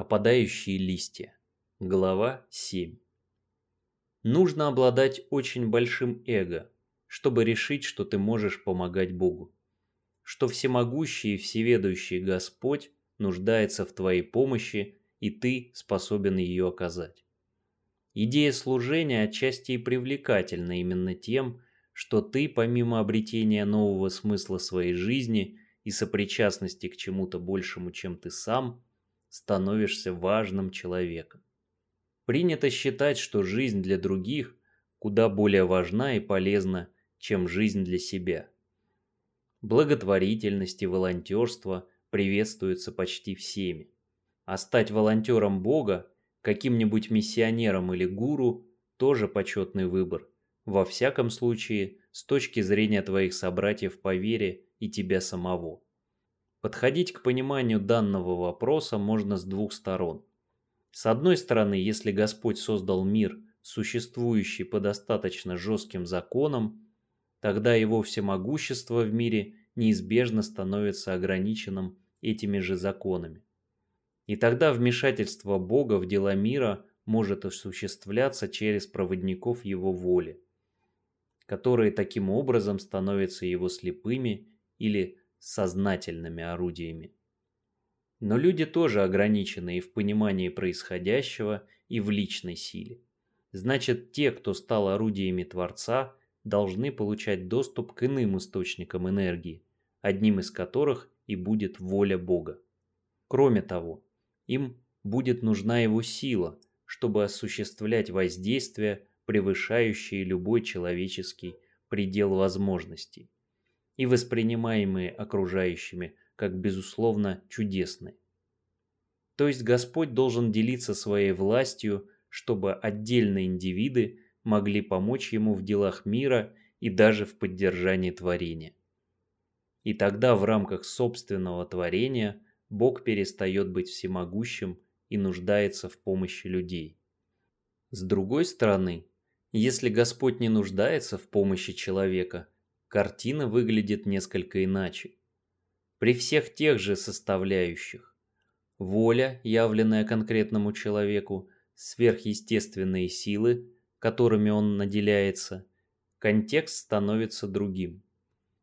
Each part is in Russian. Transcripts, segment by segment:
Опадающие листья. Глава 7. Нужно обладать очень большим эго, чтобы решить, что ты можешь помогать Богу. Что всемогущий и всеведущий Господь нуждается в твоей помощи, и ты способен ее оказать. Идея служения отчасти и привлекательна именно тем, что ты, помимо обретения нового смысла своей жизни и сопричастности к чему-то большему, чем ты сам – становишься важным человеком. Принято считать, что жизнь для других куда более важна и полезна, чем жизнь для себя. Благотворительность и волонтерство приветствуются почти всеми. А стать волонтером Бога, каким-нибудь миссионером или гуру – тоже почетный выбор. Во всяком случае, с точки зрения твоих собратьев по вере и тебя самого. Подходить к пониманию данного вопроса можно с двух сторон. С одной стороны, если Господь создал мир, существующий по достаточно жестким законам, тогда его всемогущество в мире неизбежно становится ограниченным этими же законами. И тогда вмешательство Бога в дела мира может осуществляться через проводников его воли, которые таким образом становятся его слепыми или сознательными орудиями. Но люди тоже ограничены и в понимании происходящего, и в личной силе. Значит, те, кто стал орудиями Творца, должны получать доступ к иным источникам энергии, одним из которых и будет воля Бога. Кроме того, им будет нужна его сила, чтобы осуществлять воздействие, превышающее любой человеческий предел возможностей и воспринимаемые окружающими как безусловно чудесные. То есть Господь должен делиться своей властью, чтобы отдельные индивиды могли помочь ему в делах мира и даже в поддержании творения. И тогда в рамках собственного творения Бог перестает быть всемогущим и нуждается в помощи людей. С другой стороны, если Господь не нуждается в помощи человека – картина выглядит несколько иначе. При всех тех же составляющих. Воля, явленная конкретному человеку, сверхъестественные силы, которыми он наделяется, контекст становится другим.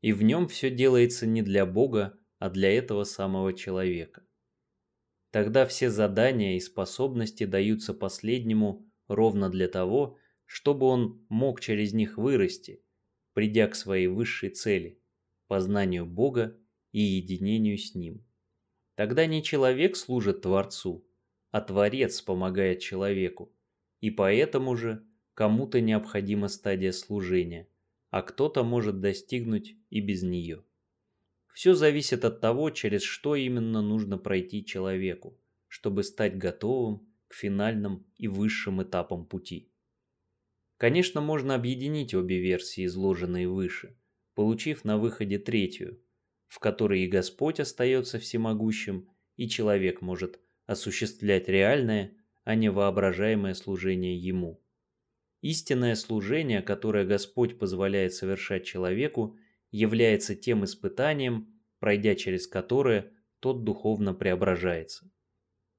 И в нем все делается не для Бога, а для этого самого человека. Тогда все задания и способности даются последнему ровно для того, чтобы он мог через них вырасти, придя к своей высшей цели – познанию Бога и единению с Ним. Тогда не человек служит Творцу, а Творец помогает человеку, и поэтому же кому-то необходима стадия служения, а кто-то может достигнуть и без нее. Все зависит от того, через что именно нужно пройти человеку, чтобы стать готовым к финальным и высшим этапам пути. Конечно, можно объединить обе версии, изложенные выше, получив на выходе третью, в которой и Господь остается всемогущим, и человек может осуществлять реальное, а не воображаемое служение Ему. Истинное служение, которое Господь позволяет совершать человеку, является тем испытанием, пройдя через которое тот духовно преображается.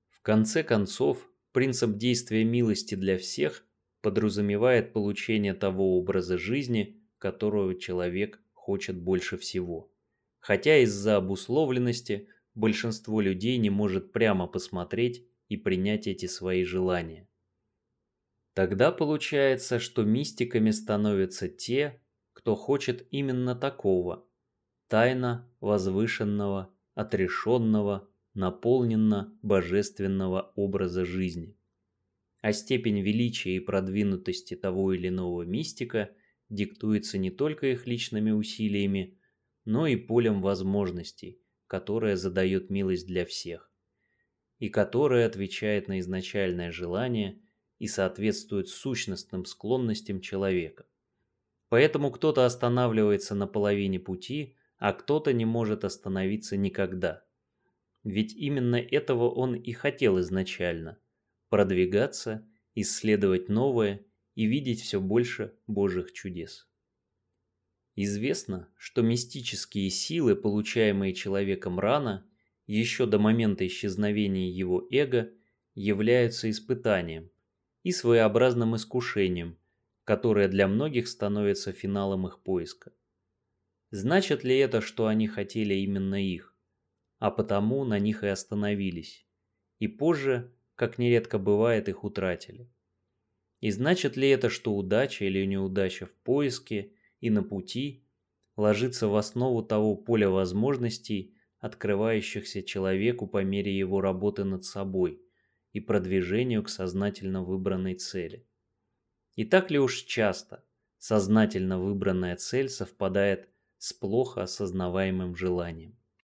В конце концов, принцип действия милости для всех подразумевает получение того образа жизни, которого человек хочет больше всего. Хотя из-за обусловленности большинство людей не может прямо посмотреть и принять эти свои желания. Тогда получается, что мистиками становятся те, кто хочет именно такого, тайно возвышенного, отрешенного, наполненно божественного образа жизни а степень величия и продвинутости того или иного мистика диктуется не только их личными усилиями, но и полем возможностей, которое задает милость для всех, и которое отвечает на изначальное желание и соответствует сущностным склонностям человека. Поэтому кто-то останавливается на половине пути, а кто-то не может остановиться никогда. Ведь именно этого он и хотел изначально – продвигаться, исследовать новое и видеть все больше Божьих чудес. Известно, что мистические силы, получаемые человеком рано, еще до момента исчезновения его эго, являются испытанием и своеобразным искушением, которое для многих становится финалом их поиска. Значит ли это, что они хотели именно их, а потому на них и остановились, и позже, как нередко бывает, их утратили? И значит ли это, что удача или неудача в поиске и на пути ложится в основу того поля возможностей, открывающихся человеку по мере его работы над собой и продвижению к сознательно выбранной цели? И так ли уж часто сознательно выбранная цель совпадает с плохо осознаваемым желанием?